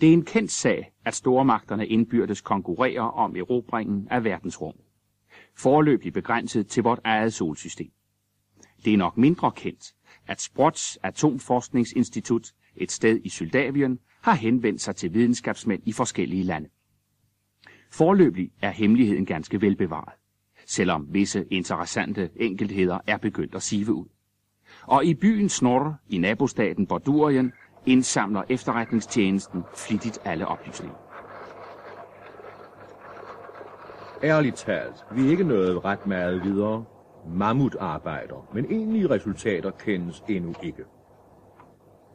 Det er en kendt sag, at stormagterne indbyrdes konkurrerer om erobringen af verdensrum. Forløbig begrænset til vort eget solsystem. Det er nok mindre kendt, at Sprots Atomforskningsinstitut, et sted i Syldavien, har henvendt sig til videnskabsmænd i forskellige lande. Forløbig er hemmeligheden ganske velbevaret, selvom visse interessante enkeltheder er begyndt at sive ud. Og i byen Snor i nabostaten Bordurien indsamler efterretningstjenesten flittigt alle oplysninger. Ærligt talt, vi er ikke nået ret meget videre. Mammutarbejder, men egentlige resultater kendes endnu ikke.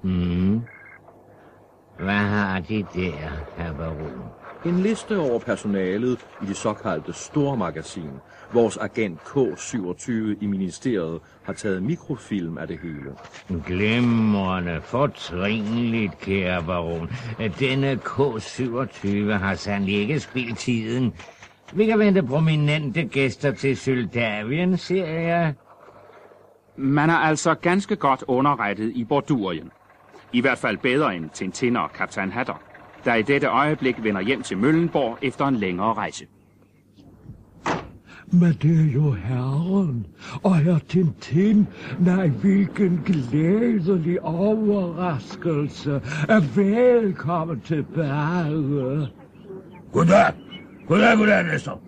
Hmm. Hvad har de der, herr baron? En liste over personalet i det såkaldte stormagasin. Vores agent K27 i ministeriet har taget mikrofilm af det hele. Glimrende, fortrinligt, kære baron. Denne K27 har sandelig ikke spildt tiden. Vi kan vente prominente gæster til Syldavien, ser jeg. Man er altså ganske godt underrettet i Bordurien. I hvert fald bedre end Tintin og kaptajn Hatter, der i dette øjeblik vender hjem til Møllenborg efter en længere rejse. Men det er jo herren og herr Tintin. Nej, hvilken glædelig overraskelse. Velkommen tilbage. Goddag. Goddag, goddag, Nestor.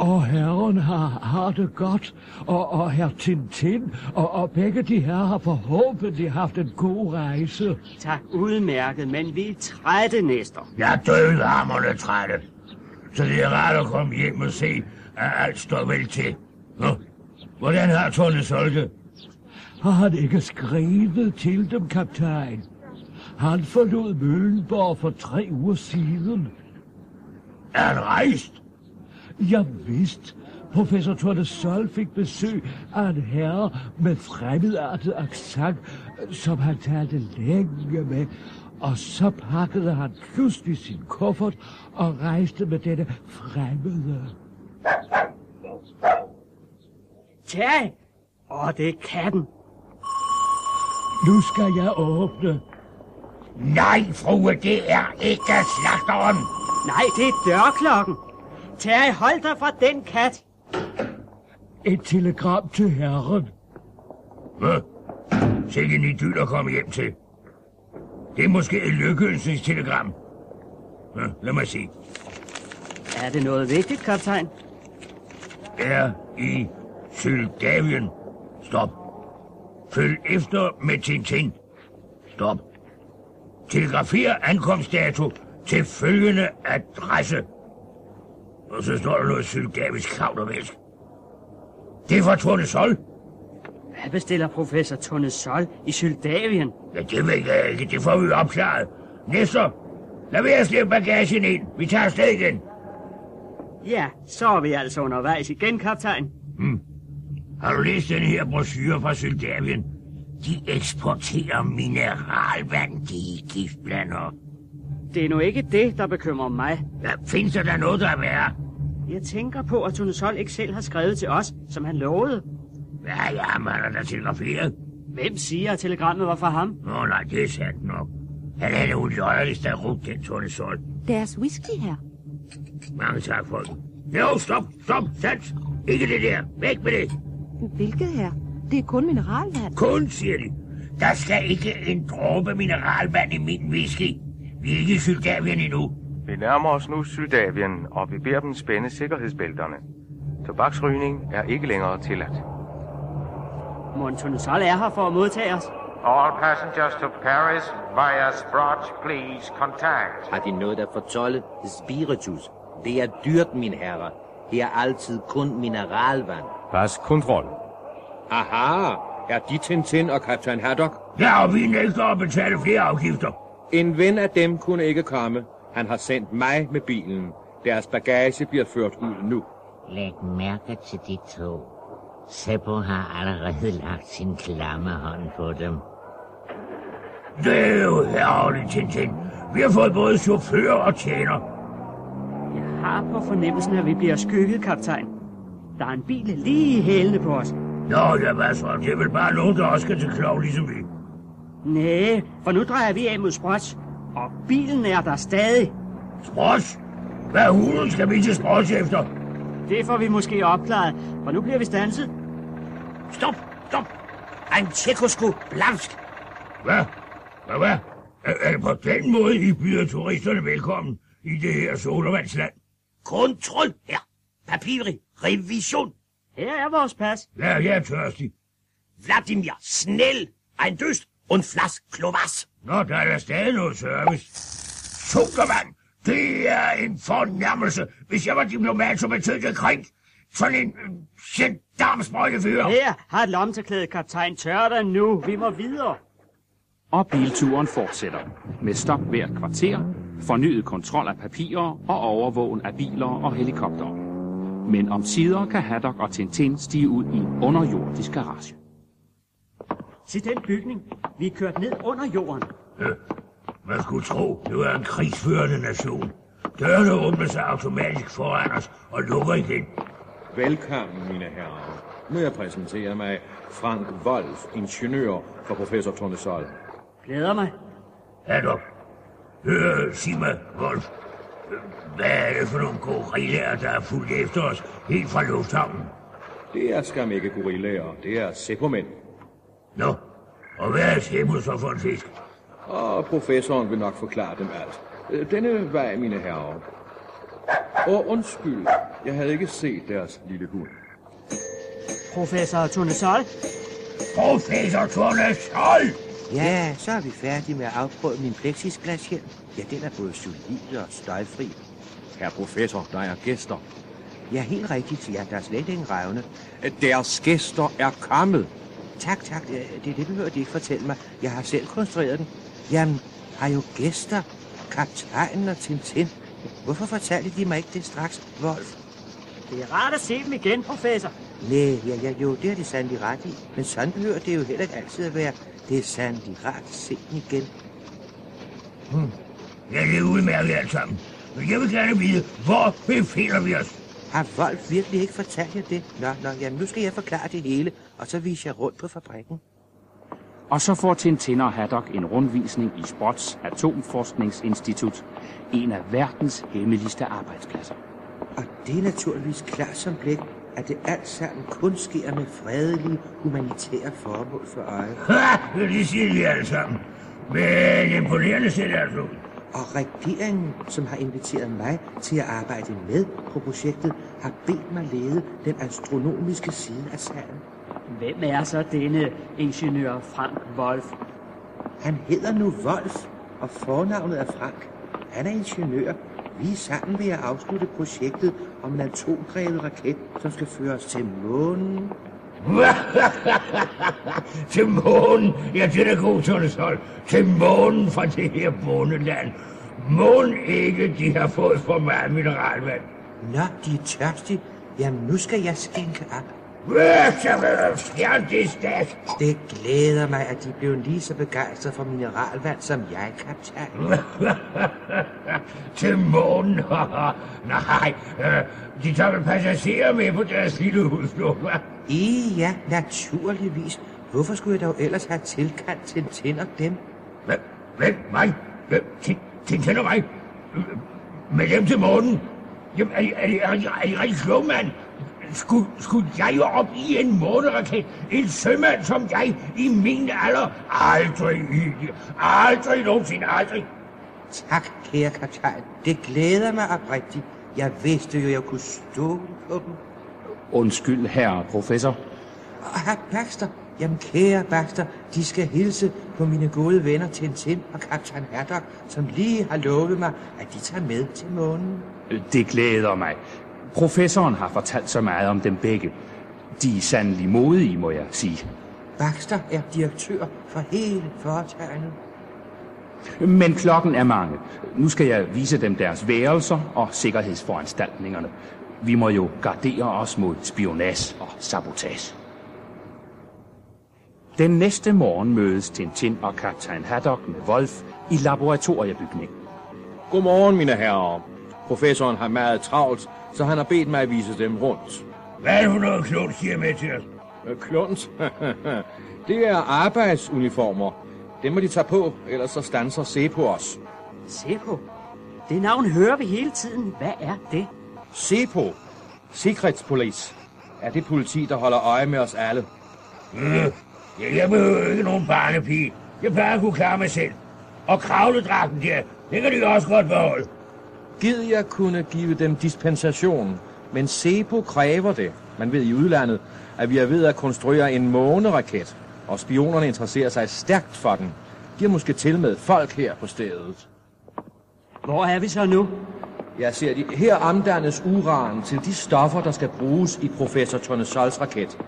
Og herren har, har det godt, og, og herr Tintin, og, og begge de her har forhåbentlig haft en god rejse. Tak, udmærket, men vi er trætte, Nestor. Jeg er dødhammerne trætte. Så det er rart at komme hjem og se, at alt står vel til. Nå, hvordan har Tone Solke? Har han ikke skrevet til dem, kaptajn? Han forlod Møllenborg for tre uger siden. Er han rejst? Ja, vist. Professor Torne Sol fik besøg af en herre med fremmedartet accent, som han talte længe med. Og så pakkede han pludselig sin kuffert og rejste med denne fremmede. Tag! Åh, det er katten. Nu skal jeg åbne. Nej, frue, det er ikke slagteren. Nej, det er dørklokken. Tag, hold dig fra den kat. Et telegram til herren. Hvad? Sikke en idyl at komme hjem til. Det er måske et lykkeønsningstelegram. Lad mig se. Er det noget vigtigt, kaptajn? Er i Syldavien. Stop. Følg efter med Tintin. Stop. Telegrafer ankomstdato til følgende adresse. Og så står der noget syldavisk klavdervæsk. Det er fra Torne Sol. Hvad bestiller professor Tone Sol i Syldavien? Ja, det ved jeg ikke. Det får vi opklaret. Næster, lad være at slippe bagagen ind. Vi tager afsted igen. Ja, så er vi altså undervejs igen, kaptajn. Hmm. Har du læst den her brochure fra Syldavien? De eksporterer mineralvand, de giftblander. Det er nu ikke det, der bekymrer mig. Ja, findes der da noget, der er værre? Jeg tænker på, at Tone Sol ikke selv har skrevet til os, som han lovede. Ja, ja, man er da telegraferet. Hvem siger, at telegrammet var fra ham? Nå, nej, det er sandt nok. Han er det uløjerligste af rugt, den Tone Sol. Deres whisky her. Mange tak, folk. Jo, stop, stop, sans. Ikke det der. Væk med det. Hvilket her? Det er kun mineralvand. Kun, siger de. Der skal ikke en dråbe mineralvand i min whisky. Vi er ikke i Syldavien endnu. Vi nærmer os nu Syldavien, og vi beder dem spænde sikkerhedsbælterne. Tobaksrygning er ikke længere tilladt. Mon Sol er her for at modtage os. All passengers to Paris via Sprott, please contact. Har de noget at fortolde? Spiritus. Det er dyrt, min herre. Her er altid kun mineralvand. Pas kontrol. Aha, er de Tintin og kaptajn Haddock? Ja, og vi nægter at betale flere afgifter. En ven af dem kunne ikke komme. Han har sendt mig med bilen. Deres bagage bliver ført ud nu. Læg mærke til de to. Seppo har allerede lagt sin klamme hånd på dem. Det er jo herligt, Tintin. Vi har fået både chauffør og tjener. Har på fornemmelsen, at vi bliver skygget, kaptajn. Der er en bil lige i hælene på os. Nå, ja, hvad så? Det er vel bare nogen, der også skal til klog, ligesom vi. Nej, for nu drejer vi af mod Sprots. Og bilen er der stadig. Sprots? Hvad hulen skal vi til Sprots efter? Det får vi måske opklaret, for nu bliver vi stanset. Stop, stop. En tjekkoslovsk. Hvad? Hvad, hvad? Er, er det på den måde, I byder turisterne velkommen i det her sodavandsland? Kontrol her. Papiri. Revision. Her er vores pas. Ja, jeg er tørstig. Vladimir, snel. En døst en flask klovas. Nå, der er der stadig noget service. Sukkervand, det er en fornærmelse. Hvis jeg var diplomat, så betød det krig. Sådan en øh, gendarmsprøjtefyr. Her har et lommetørklæde, kaptajn. Tør dig nu. Vi må videre. Og bilturen fortsætter med stop hvert kvarter, fornyet kontrol af papirer og overvågen af biler og helikoptere. Men om sider kan Haddock og Tintin stige ud i en underjordisk garage. Se den bygning. Vi er kørt ned under jorden. Øh, man skulle tro, det var en krigsførende nation. Dørene åbner sig automatisk foran os og lukker igen. Velkommen, mine herrer. Må jeg præsentere mig Frank Wolf, ingeniør for professor Tornesol. Glæder mig. Haddock, hør, sig mig, Wolf. Hvad er det for nogle gorillaer, der er fulgt efter os helt fra lufthavnen? Det er skam ikke gorillaer, det er seppomænd. Nå, og hvad er Seppo så for en fisk? Og professoren vil nok forklare dem alt. Denne vej, mine herrer. Og undskyld, jeg havde ikke set deres lille hund. Professor Tunesol. Professor Tornesol! Ja, så er vi færdige med at afprøve min plexisglashjelm. Ja, den er både solid og støjfri. Herr professor, der er gæster. Ja, helt rigtigt. Ja, der er slet ingen revne. Deres gæster er kommet. Tak, tak. Det, det behøver de ikke fortælle mig. Jeg har selv konstrueret den. Jamen, har jo gæster. Kaptajnen og Tintin. Hvorfor fortalte de mig ikke det straks, Wolf? Det er rart at se dem igen, professor. Nej, ja, ja, jo, det har de sandelig ret i. Men sådan behøver det jo heller ikke altid at være. Det er sandelig rart at se dem igen. Hmm. Ja, det er udmærket alt sammen. Men jeg vil gerne vide, hvor befinder vi os? Har Wolf virkelig ikke fortalt jer det? Nå, nå, jamen nu skal jeg forklare det hele, og så viser jeg rundt på fabrikken. Og så får Tintin og Haddock en rundvisning i Sprots Atomforskningsinstitut, en af verdens hemmeligste arbejdspladser. Og det er naturligvis klart som blæk, at det alt sammen kun sker med fredelige, humanitære formål for øje. Ha! Det siger de alle sammen. Men imponerende ser det altså ud. Og regeringen, som har inviteret mig til at arbejde med på projektet, har bedt mig lede den astronomiske side af sagen. Hvem er så denne ingeniør Frank Wolf? Han hedder nu Wolf, og fornavnet er Frank. Han er ingeniør. Vi er sammen ved at afslutte projektet om en atomdrevet raket, som skal føre os til månen. til månen? Ja, det er da god Tornesol. Til månen fra det her bondeland. Månen ikke, de har fået for meget mineralvand. Nå, de er tørstige. Jamen, nu skal jeg skænke op. Det glæder mig, at de blev lige så begejstret for mineralvand som jeg, kaptajn. til månen? Nej, øh, de tager vel passagerer med på deres lille? I, ja, naturligvis. Hvorfor skulle jeg dog ellers have tilkaldt Tintin og dem? Hvem? Hvem? Mig? Hvem? Tintin og mig? Med dem til månen? Jamen, er, er, er, er, er I rigtig klog, mand? Skulle, skulle jeg jo op i en måneraket? En sømand som jeg i min alder? Aldrig, aldrig nogensinde, aldrig. Tak, kære kaptajn. Det glæder mig oprigtigt. Jeg vidste jo, jeg kunne stole på dem. Undskyld, herre professor. Og herr Baxter, jamen kære Baxter, de skal hilse på mine gode venner Tintin og kaptajn Haddock, som lige har lovet mig, at de tager med til månen. Det glæder mig. Professoren har fortalt så meget om dem begge. De er sandelig modige, må jeg sige. Baxter er direktør for hele foretagendet. Men klokken er mange. Nu skal jeg vise dem deres værelser og sikkerhedsforanstaltningerne. Vi må jo gardere os mod spionage og sabotage. Den næste morgen mødes Tintin og kaptajn Haddock med Wolf i laboratoriebygningen. Godmorgen, mine herrer. Professoren har meget travlt, så han har bedt mig at vise dem rundt. Hvad er det for noget klogt, siger med til os? Klunt? det er arbejdsuniformer. Dem må de tage på, ellers så stanser se på os. Seppo. Det navn hører vi hele tiden. Hvad er det? SEPO, Secretspolice, er det politi, der holder øje med os alle. Øh, ja, jeg behøver ikke nogen barnepige. Jeg bare at kunne klare mig selv. Og kravledragten der, den kan de også godt beholde. Gid jeg kunne give dem dispensation, men SEPO kræver det. Man ved i udlandet, at vi er ved at konstruere en måneraket, og spionerne interesserer sig stærkt for den. De har måske til med folk her på stedet. Hvor er vi så nu? Jeg ser de. Her omdannes uran til de stoffer, der skal bruges i professor Tornesols raket.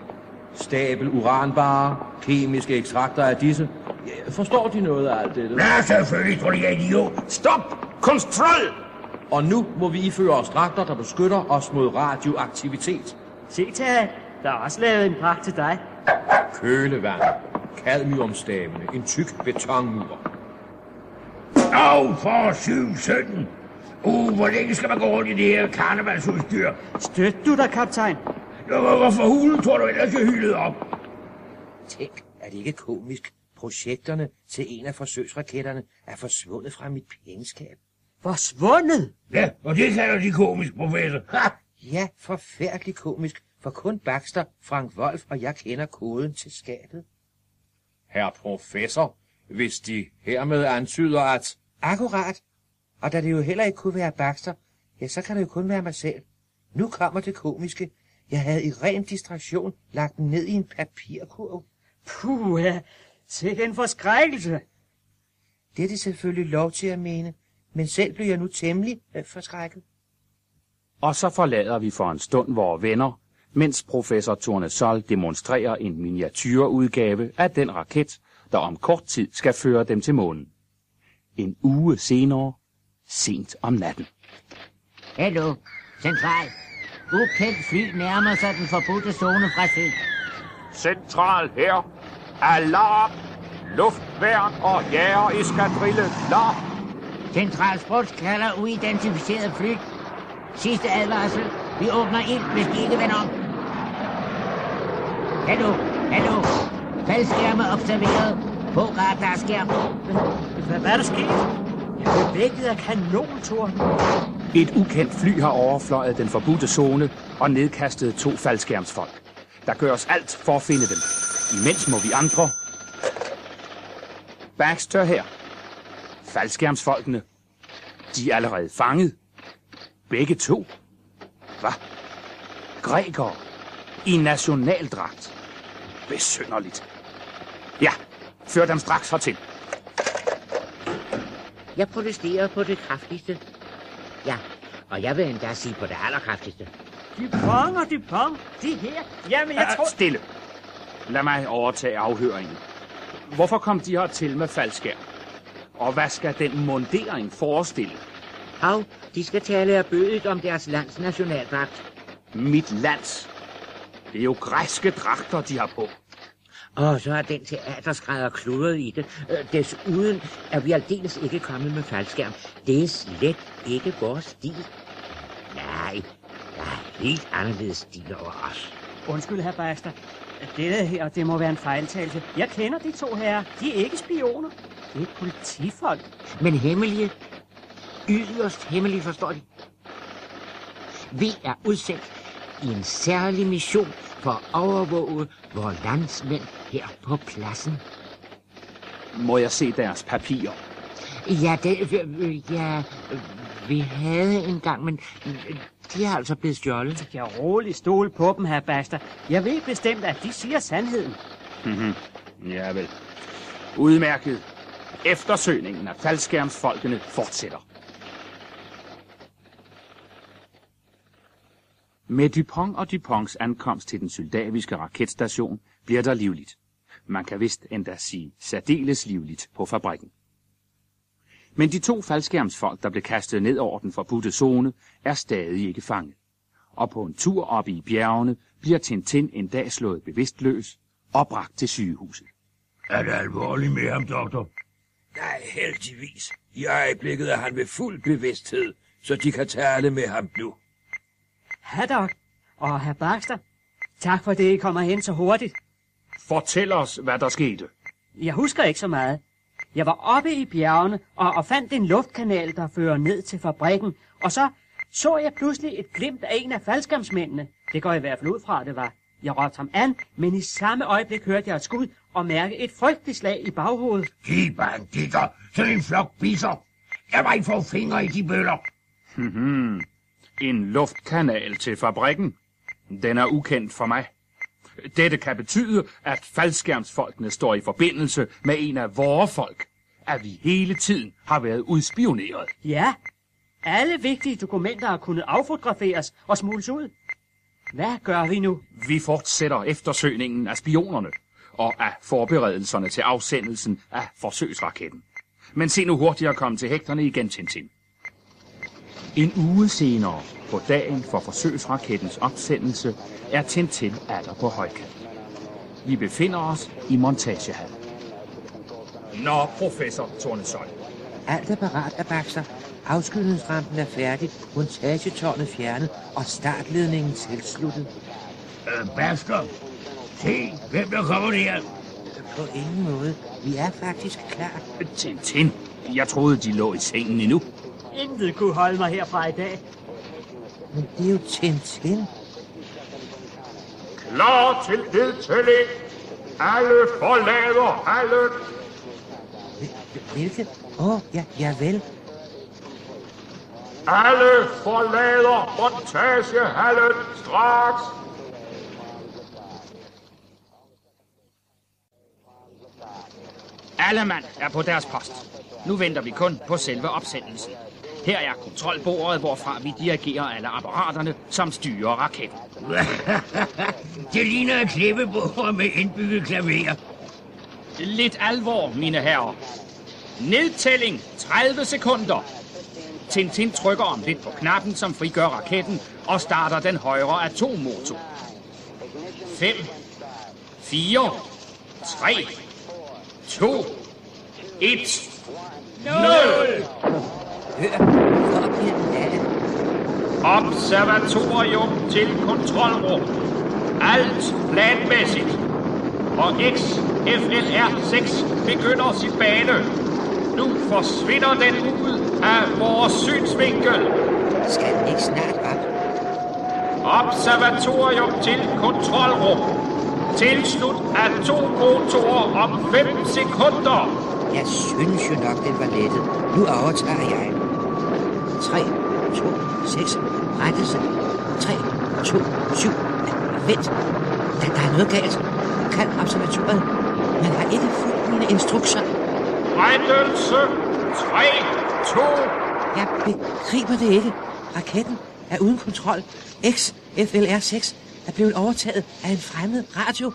Stabel uranbare, kemiske ekstrakter af disse. Ja, Forstår de noget af alt dette? Nej, selvfølgelig, tror jeg, idiot. Stop! Kontrol! Og nu må vi iføre os dragter, der beskytter os mod radioaktivitet. Se til, der er også lavet en pakke til dig. Kølevand, cadmiumstavene, en tyk betonmur. Au, for 7-17. Uh, hvor længe skal man gå rundt i det her karnevalsudstyr? Støt du dig, kaptajn? Hvorfor hulen tror du ellers, jeg hyldede op? Tænk, er det ikke komisk? Projekterne til en af forsøgsraketterne er forsvundet fra mit pengeskab. Forsvundet? Ja, og det kalder de komisk, professor. Ha! Ja, forfærdeligt komisk, for kun Baxter, Frank Wolf og jeg kender koden til skabet. Herr professor, hvis de hermed antyder, at... Akkurat. Og da det jo heller ikke kunne være Baxter, ja, så kan det jo kun være mig selv. Nu kommer det komiske. Jeg havde i ren distraktion lagt den ned i en papirkurv. Puh, ja. Sikke en forskrækkelse. Det er det selvfølgelig lov til at mene, men selv blev jeg nu temmelig øh, forskrækket. Og så forlader vi for en stund vores venner, mens professor Tournesol demonstrerer en miniatyrudgave af den raket, der om kort tid skal føre dem til månen. En uge senere, sent om natten. Hallo, central. Ukendt fly nærmer sig den forbudte zone fra syd. Central her. Alarm! Luftværn og jægereskadrille klar. Central Sports kalder uidentificeret fly. Sidste advarsel. Vi åbner ind, hvis de ikke vender om. Hallo, hallo. Faldskærme observeret. På radarskærm. Hvad, er der sket? Bevægget af kanontorn. Et ukendt fly har overfløjet den forbudte zone og nedkastet to faldskærmsfolk. Der gøres alt for at finde dem. Imens må vi andre... Baxter her. Faldskærmsfolkene. De er allerede fanget. Begge to. Hvad? Grækere. I nationaldragt. Besynderligt. Ja, før dem straks hertil. Jeg protesterer på det kraftigste. Ja, og jeg vil endda sige på det allerkraftigste. Dupont og Dupont, de her. Jamen, jeg tror... Stille. Lad mig overtage afhøringen. Hvorfor kom de her til med faldskærm? Og hvad skal den mundering forestille? Hav, de skal tale af bødet om deres lands nationaldragt. Mit lands. Det er jo græske dragter, de har på. Og så er den teaterskrædder kludret i det. Øh, Desuden er vi aldeles ikke kommet med faldskærm. Det er slet ikke vores stil. Nej, der er helt anderledes stil over os. Undskyld, herr Baxter. Dette her, det må være en fejltagelse. Jeg kender de to herrer. De er ikke spioner. Det er politifolk. Men hemmelige. Yderst hemmelige, forstår de. Vi er udsendt i en særlig mission for at overvåge vores landsmænd her på pladsen. Må jeg se deres papirer? Ja, det, øh, ja, øh, vi havde engang, men øh, de er altså blevet stjålet. Jeg roligt stole på dem, herr Baxter. Jeg ved bestemt, at de siger sandheden. Mhm. Ja vel. Udmærket. Eftersøgningen af faldskærmsfolkene fortsætter. Med Dupont og Duponts ankomst til den soldaviske raketstation bliver der livligt. Man kan vist endda sige særdeles livligt på fabrikken. Men de to faldskærmsfolk, der blev kastet ned over den forbudte zone, er stadig ikke fanget. Og på en tur op i bjergene bliver Tintin en dag slået bevidstløs og bragt til sygehuset. Er det alvorligt med ham, doktor? Nej, heldigvis. I øjeblikket er han ved fuld bevidsthed, så de kan tale med ham nu. Haddock og herr Baxter, tak for det, I kommer hen så hurtigt. Fortæl os, hvad der skete. Jeg husker ikke så meget. Jeg var oppe i bjergene og, og fandt en luftkanal, der fører ned til fabrikken. Og så så jeg pludselig et glimt af en af faldskærmsmændene. Det går jeg i hvert fald ud fra, det var. Jeg råbte ham an, men i samme øjeblik hørte jeg et skud og mærke et frygteligt slag i baghovedet. De banditter, sådan en flok bisser. Jeg var ikke få fingre i de bøller. Hmm. En luftkanal til fabrikken. Den er ukendt for mig. Dette kan betyde, at faldskærmsfolkene står i forbindelse med en af vores folk. At vi hele tiden har været udspioneret. Ja, alle vigtige dokumenter har kunnet affotograferes og smugles ud. Hvad gør vi nu? Vi fortsætter eftersøgningen af spionerne og af forberedelserne til afsendelsen af forsøgsraketten. Men se nu hurtigt at komme til hægterne igen, Tintin. En uge senere, på dagen for forsøgsrakettens opsendelse, er Tintin atter på højkant. Vi befinder os i montagehallen. Nå, professor Tornesøj. Alt er parat af. Afskydningsrampen er færdig, montagetårnet fjernet og startledningen tilsluttet. Øh, Basker, se, hvem der kommer der. På ingen måde. Vi er faktisk klar. Tintin, jeg troede, de lå i sengen endnu. Intet kunne holde mig herfra i dag. Men det er jo Tintin. Klar til nedtælling. Alle forlader hallen. Hvilket? Åh, oh, ja, ja vel. Alle forlader montagehallen straks. Alle mand er på deres post. Nu venter vi kun på selve opsendelsen. Her er kontrolbordet, hvorfra vi dirigerer alle apparaterne, som styrer raketten. det ligner et klippebord med indbygget klaver. Lidt alvor, mine herrer. Nedtælling 30 sekunder. Tintin trykker om lidt på knappen, som frigør raketten og starter den højre atommotor. 5, 4, 3, 2, 1, 0! Observatorium til kontrolrum. Alt planmæssigt. Og XFLR6 begynder sin bane. Nu forsvinder den ud af vores synsvinkel. Skal den ikke snart op? Observatorium til kontrolrum. Tilslut atommotorer om 5 sekunder. Jeg synes jo nok, den var lettet. Nu overtager jeg. 3, 2, 6, rettelse. 3, 2, 7. Vent. Der, der er noget galt. Kald observatoriet. Man har ikke fulgt mine instrukser. Rettelse. 3, 2. Jeg begriber det ikke. Raketten er uden kontrol. XFLR6 er blevet overtaget af en fremmed radio.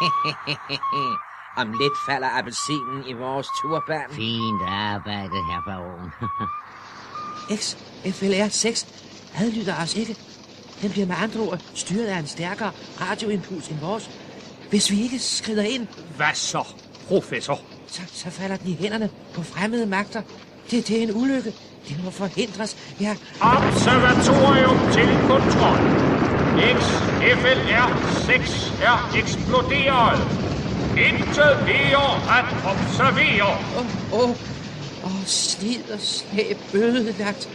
Om lidt falder appelsinen i vores turban. Fint arbejde, herr baron. XFLR 6 adlyder os ikke. Den bliver med andre ord styret af en stærkere radioimpuls end vores. Hvis vi ikke skrider ind... Hvad så, professor? Så, så falder den i hænderne på fremmede magter. Det, det er en ulykke. Det må forhindres. Ja. Observatorium til kontrol. XFLR 6 er eksploderet. Intet mere at observere. Åh, oh, oh, oh, slid og slæb ødelagt.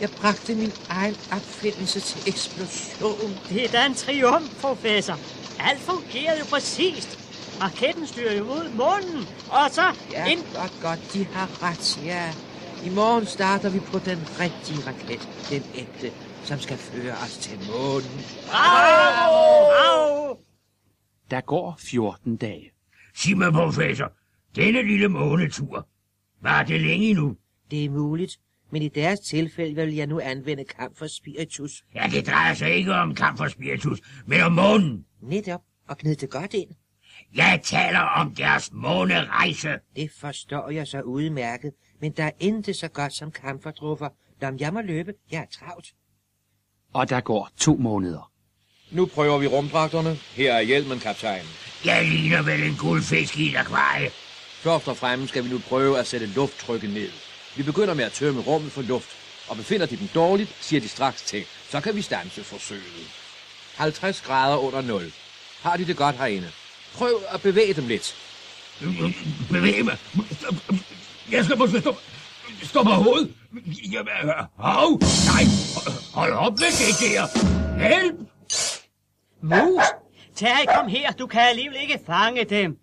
Jeg bragte min egen opfindelse til eksplosion. Det er da en triumf, professor. Alt fungerede jo præcist. Raketten styrer jo mod månen, og så... Ja, ind... godt, godt, de har ret, ja. I morgen starter vi på den rigtige raket, den ægte, som skal føre os til månen. Bravo! Bravo! Der går 14 dage. Sig mig, professor, denne lille månetur, var det længe nu? Det er muligt, men i deres tilfælde vil jeg nu anvende kamp for spiritus. Ja, det drejer sig ikke om kamp for spiritus, men om månen. Netop, og gnid det godt ind. Jeg taler om deres månerejse. Det forstår jeg så udmærket, men der er intet så godt som kamferdruffer. Lad jeg må løbe, jeg er travlt. Og der går to måneder. Nu prøver vi rumdragterne. Her er hjelmen, kaptajn. Jeg ligner vel en guldfisk i et akvarie. Først og fremmest skal vi nu prøve at sætte lufttrykket ned. Vi begynder med at tømme rummet for luft, og befinder de dem dårligt, siger de straks til. Så kan vi stanse forsøget. 50 grader under 0. Har de det godt herinde? Prøv at bevæge dem lidt. Bevæg mig. Jeg skal måske stå, stå på hovedet. Jamen, hov, nej. Hold op med det der. Hjælp. Mus, Terry, kom her. Du kan alligevel ikke fange dem.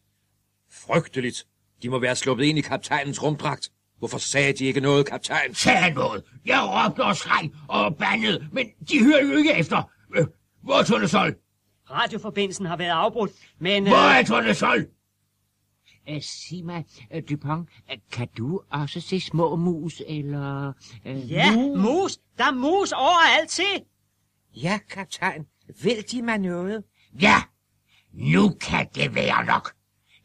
Frygteligt. De må være sluppet ind i kaptajnens rumdragt. Hvorfor sagde de ikke noget, kaptajn? Sagde noget. Jeg råbte og skreg og bandede, men de hører jo ikke efter. Øh, Hvor er Tornesol? Radioforbindelsen har været afbrudt, men... Hvor er Tornesol? Øh, sig mig, øh, Dupont, øh, kan du også se små mus, eller... Øh, Ja, mus. Der er mus overalt, se. Ja, kaptajn. Vil de mig noget? Ja, nu kan det være nok.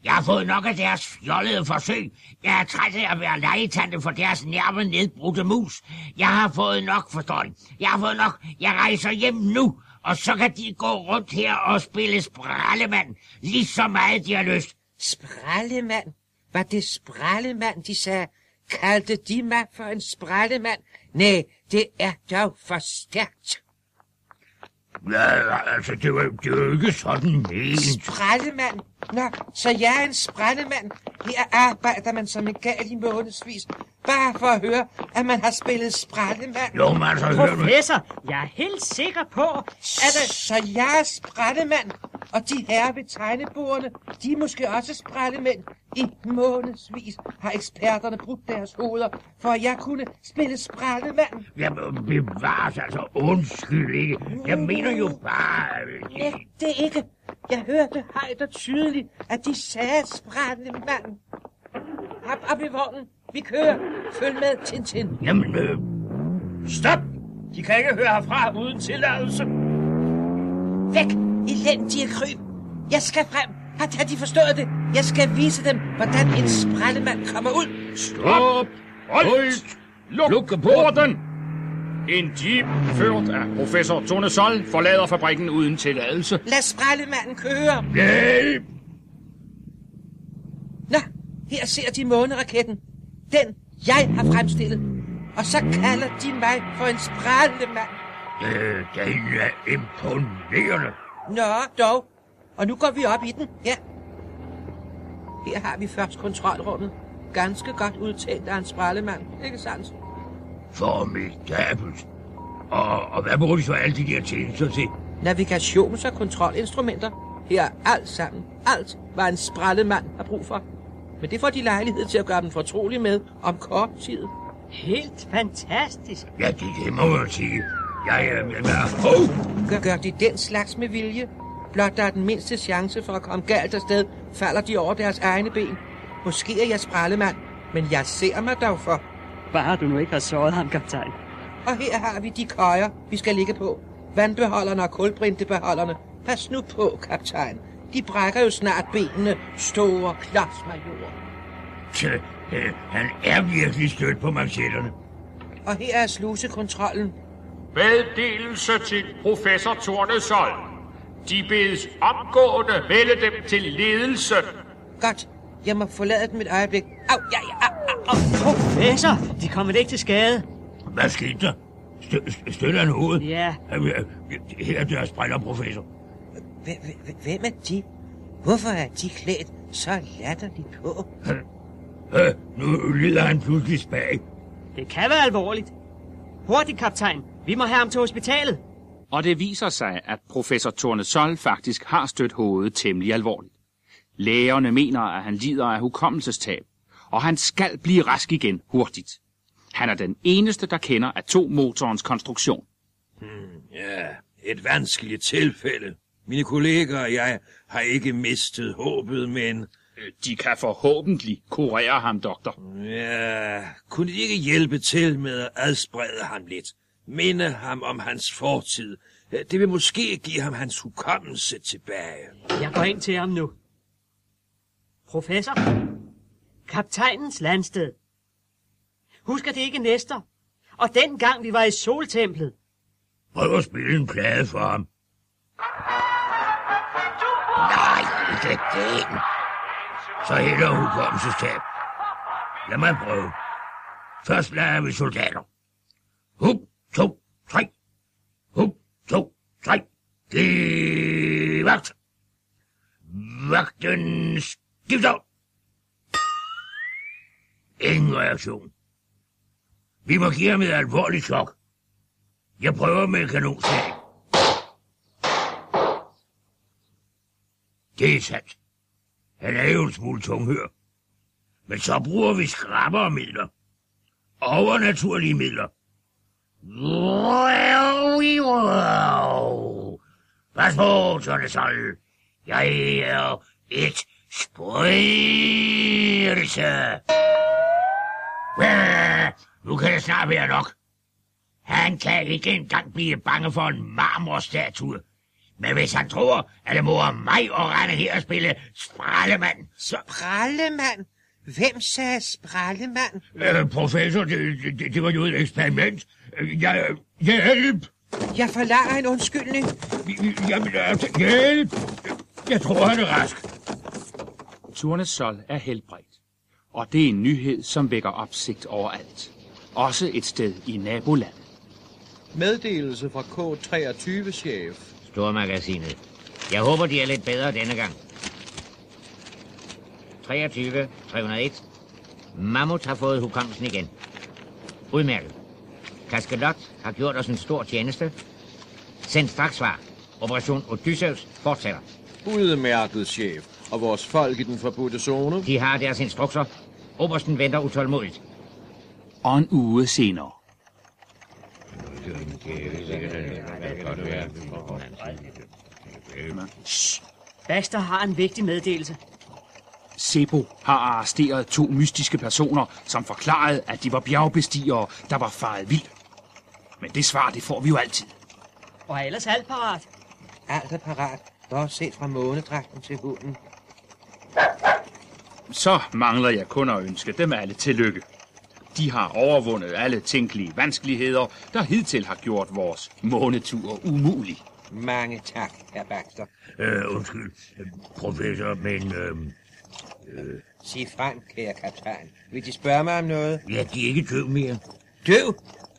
Jeg har fået nok af deres fjollede forsøg. Jeg er træt af at være legetante for deres nærme nedbrudte mus. Jeg har fået nok, forstår I. Jeg har fået nok. Jeg rejser hjem nu, og så kan de gå rundt her og spille sprallemand, lige så meget de har lyst. Sprallemand? Var det sprallemand, de sagde? Kaldte de mig for en sprallemand? Nej, det er dog for stærkt. Ja, altså, det var, det var ikke sådan ment. Sprallemand? Nå, så jeg er en sprallemand. Her arbejder man som en gal i månedsvis. Bare for at høre, at man har spillet sprallemand. Jo, men altså, hør nu. Professor, jeg er helt sikker på, at... øh, Så jeg er sprallemand, og de her ved tegnebordene, de er måske også sprallemænd. I månedsvis har eksperterne brudt deres hoveder, for at jeg kunne spille sprallemand. Jeg bevares, altså undskyld ikke. Jeg mener jo bare... Nej, det er ikke. Jeg hørte højt og tydeligt, at de sagde sprallemand. Hop op i vognen. Vi kører. Følg med, Tintin. Jamen, øh, Stop! De kan ikke høre herfra uden tilladelse. Væk, elendige kryb. Jeg skal frem. Har har de forstået det? Jeg skal vise dem, hvordan en sprallemand kommer ud. Stop! Hold! Luk, Luk porten! En jeep ført af professor Tonesol forlader fabrikken uden tilladelse. Lad sprallemanden køre. hjælp! Nå, her ser de måneraketten. Den, jeg har fremstillet. Og så kalder de mig for en sprallemand. Øh, den er imponerende. Nå, dog. Og nu går vi op i den. Ja. Her har vi først kontrolrummet. Ganske godt udtalt af en sprallemand, ikke sandt? Formidabelt. Og, og hvad bruger de så alle de der tjenester til? Navigations- og kontrolinstrumenter. Her er alt sammen. Alt, hvad en sprallemand har brug for. Men det får de lejlighed til at gøre dem fortrolige med om kort tid. Helt fantastisk. Ja, det, det må jeg sige. Jeg er... Jeg er oh! Gør, gør de den slags med vilje? Blot der er den mindste chance for at komme galt afsted, falder de over deres egne ben. Måske er jeg sprallemand, men jeg ser mig dog for. Bare du nu ikke har såret ham, kaptajn. Og her har vi de køjer, vi skal ligge på. Vandbeholderne og kulbrintebeholderne. Pas nu på, kaptajn. De brækker jo snart benene, store klodsmajorer. Tja, øh, han er virkelig stødt på manchetterne. Og her er slusekontrollen. Meddelelse til professor Tornesol. De bedes omgående melde dem til ledelse. Godt. Jeg må forlade dem et øjeblik. Au, ja, ja, au, au, au. Professor, de kommer ikke til skade. Hvad skete der? Stø- st- støtter han hovedet? Ja. Øh, Her er deres briller, professor. Hv- hv- Hvem er de? Hvorfor er de klædt så latterligt på? Nu lider han pludselig spag. Det kan være alvorligt. Hurtigt, kaptajn. Vi må have ham til hospitalet. Og det viser sig, at professor Tornesol faktisk har stødt hovedet temmelig alvorligt. Lægerne mener, at han lider af hukommelsestab, og han skal blive rask igen hurtigt. Han er den eneste, der kender atommotorens konstruktion. Ja, et vanskeligt tilfælde. Mine kolleger og jeg har ikke mistet håbet, men... De kan forhåbentlig kurere ham, doktor. Ja, kunne de ikke hjælpe til med at adsprede ham lidt? Minde ham om hans fortid. Det vil måske give ham hans hukommelse tilbage. Jeg går ind til ham nu. Professor? Kaptajnens landsted. Husker det ikke Nestor? Og dengang vi var i soltemplet. Prøv at spille en plade for ham. Nej, ikke den. Så hælder hukommelsestab. Lad mig prøve. Først lader vi soldater. Hup, to, tre. Hup, to, tre. Giv vagt. Vagten skifter. Ingen reaktion. Vi må give ham et alvorligt chok. Jeg prøver med kanonslag. Det er sandt. Han er jo en smule tunghør. Men så bruger vi skrappere midler. Overnaturlige midler. Pas på, Tørne Sol. Jeg er et spøgelse. Nu kan det snart være nok. Han kan ikke engang blive bange for en marmorstatue. Men hvis han tror, at det må mig at rende her og spille sprallemand, så... Sprallemand? Hvem sagde sprallemand? Øh, professor, det, det, det var jo et eksperiment. Øh, Jeg, hjælp! Jeg forlanger en undskyldning. Jamen, altså, hjælp! Jeg tror, han er rask. Tornesol er helbredt. Og det er en nyhed, som vækker opsigt overalt. Også et sted i nabolandet. Meddelelse fra K23-chef. Stormagasinet. Jeg håber, de er lidt bedre denne gang. 23, 301. Mammut har fået hukommelsen igen. Udmærket. Kaskelot har gjort os en stor tjeneste. Send straks svar. Operation Odysseus fortsætter. Udmærket, chef. Og vores folk i den forbudte zone? De har deres instrukser. Obersten venter utålmodigt. Og en uge senere. Shh. Baxter har en vigtig meddelelse. Sebo har arresteret to mystiske personer, som forklarede, at de var bjergbestigere, der var faret vild. Men det svar, det får vi jo altid. Og er ellers alt parat. Alt er parat. Bortset fra månedragten til hunden. Så mangler jeg kun at ønske dem alle tillykke. De har overvundet alle tænkelige vanskeligheder, der hidtil har gjort vores månetur umulig. Mange tak, herr Baxter. Øh, undskyld, professor, men... Øh, øh. Sig frem, kære kaptajn. Vil de spørge mig om noget? Ja, de er ikke døv mere. Døv?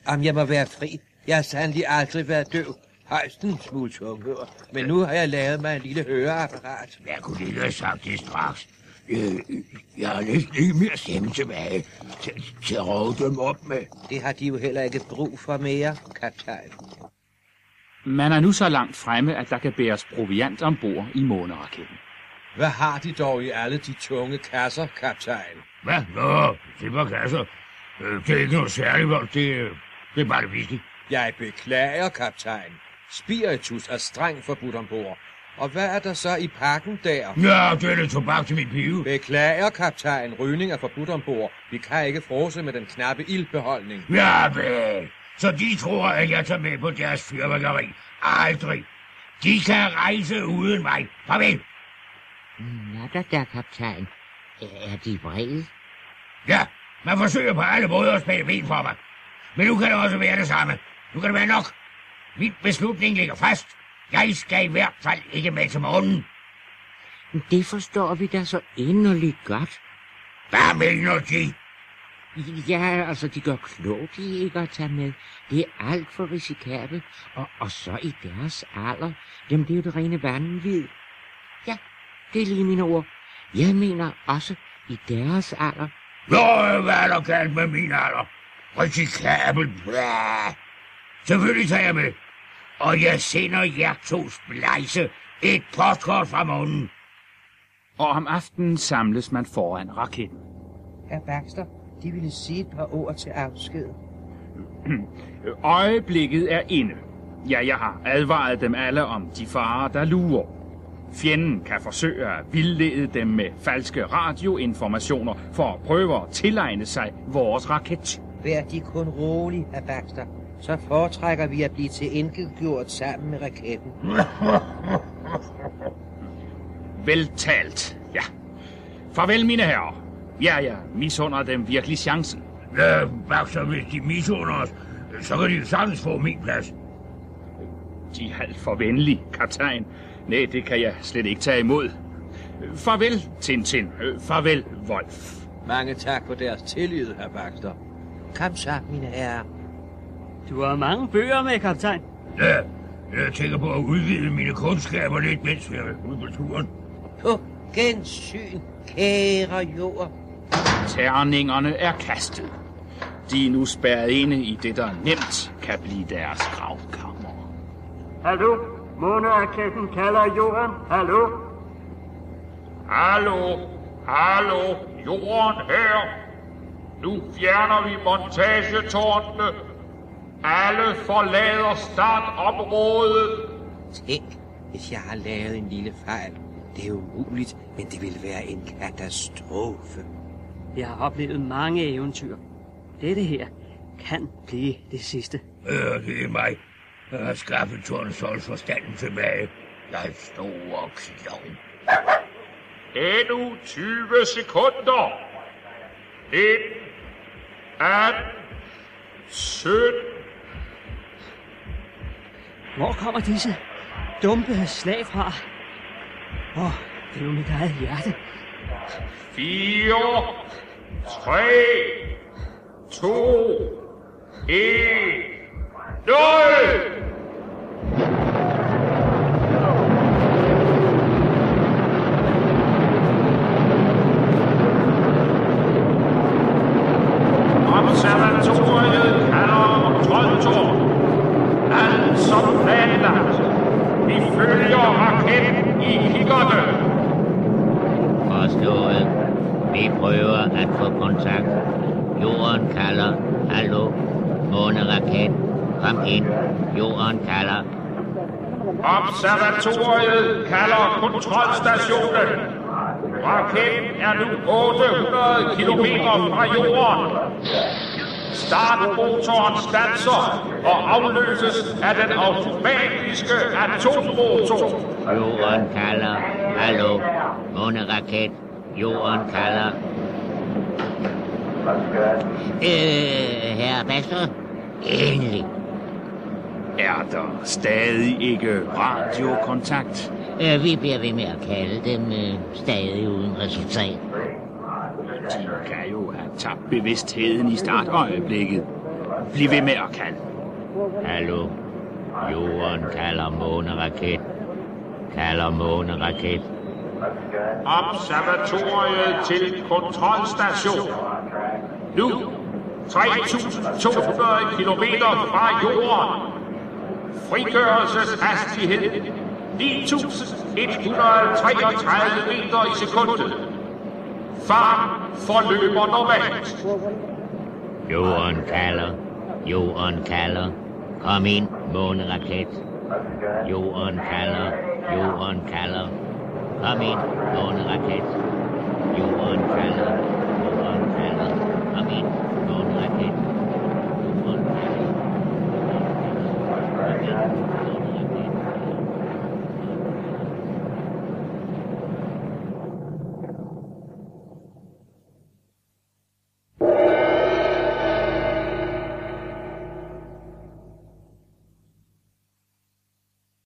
Om jeg må være fri. Jeg har sandelig aldrig været døv. Højst en smule tunghør. Men nu har jeg lavet mig en lille høreapparat. Jeg kunne ikke have sagt det straks. Jeg, jeg har næsten ikke mere stemme tilbage til, til at råde dem op med. Det har de jo heller ikke brug for mere, kaptajn. Man er nu så langt fremme, at der kan bæres proviant ombord i måneraketten. Hvad har de dog i alle de tunge kasser, kaptajn? Hvad? Nå, det var kasser. Øh, Det er ikke noget særligt, det, det er bare det vigtige. Jeg beklager, kaptajn. Spiritus er strengt forbudt ombord. Og hvad er der så i pakken der? Ja, det er det tobak til min pive. Beklager, kaptajn. Rygning er forbudt ombord. Vi kan ikke frose med den knappe ildbeholdning. Ja, vel. Så de tror, at jeg tager med på deres fyrværkeri. Aldrig. De kan rejse uden mig. Farvel. Natter der, kaptajn. Er de vrede? Ja, man forsøger på alle måder at spænde ben for mig. Men nu kan det også være det samme. Nu kan det være nok. Min beslutning ligger fast. Jeg skal i hvert fald ikke med til morgen. Det forstår vi da så inderligt godt. Hvad mener de? Ja, altså, de gør klogt i ikke at tage med. Det er alt for risikabelt. Og, og så i deres alder. Jamen, det er jo det rene vanvid. Ja, det er lige mine ord. Jeg mener også i deres alder. Nå, hvad er der galt med min alder? Risikabel, blæh. Selvfølgelig tager jeg med. Og jeg sender jer to splejse et postkort fra månen. Og om aftenen samles man foran raketten. Herr Baxter, de ville sige et par ord til afsked. Øjeblikket er inde. Ja, jeg har advaret dem alle om de farer, der lurer. Fjenden kan forsøge at vildlede dem med falske radioinformationer for at prøve at tilegne sig vores raket. Vær de kun rolig, herr Baxter. Så foretrækker vi at blive til enkeltgjort sammen med raketten. Veltalt, ja. Farvel, mine herrer. Ja, jeg misunder dem virkelig chancen. Ja, Baxter, hvis de misunder os, så kan de jo sagtens få min plads. De er alt for venlige, kaptajn. Nej, det kan jeg slet ikke tage imod. Farvel, Tintin. Farvel, Wolf. Mange tak for deres tillid, herr Baxter. Kom så, mine herrer. Du har mange bøger med, kaptajn. Ja, jeg tænker på at udvide mine kundskaber lidt, mens vi er ude på turen. På gensyn, kære jord. Terningerne er kastet. De er nu spærret inde i det, der nemt kan blive deres gravkammer. Hallo? Måneraketten kalder jorden. Hallo? Hallo, hallo, jorden her. Nu fjerner vi montagetårnene. Alle forlader startområdet. Tænk, hvis jeg har lavet en lille fejl. Det er umuligt, men det vil være en katastrofe. Jeg har oplevet mange eventyr. Dette her kan blive det sidste. Øh, det er mig. Jeg har skaffet Tordensols forstanden tilbage. Jeg er stor klovn. Endnu 20 sekunder. 19, 18, 17. Hvor kommer disse dumpe slag fra? Åh, oh, det er jo mit eget hjerte. 4, 3, 2, 1, 0! Observatoriet kalder kontroltårn. Alt som planlagt. Vi følger raketten i kiggerne. Forstået. Vi prøver at få kontakt. Jorden kalder. Hallo. Måneraket. Kom ind. Jorden kalder. Observatoriet kalder kontrolstationen. Raketten er nu 800 km fra jorden. Startmotoren standser og afløses af den automatiske atommotor. Jorden kalder. Hallo. Måneraket. Jorden kalder. Øh, herre Pastor. Endelig. Er der stadig ikke radiokontakt? Øh, vi bliver ved med at kalde dem øh, stadig uden resultat. De kan jo have tabt bevidstheden i startøjeblikket. Bliv ved med at kalde. Hallo. Jorden kalder måneraket. Kalder måneraket. Observatoriet til kontrolstation. Nu 3.200 km fra jorden. Frigørelseshastighed 9.133 meter i sekundet. Fart forløber normalt. Jorden kalder. Jorden kalder. Kom ind, måneraket. Jorden kalder. Jorden kalder. Kom ind, måneraket. Jorden kalder. Jorden kalder. Kom ind.